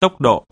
tốc độ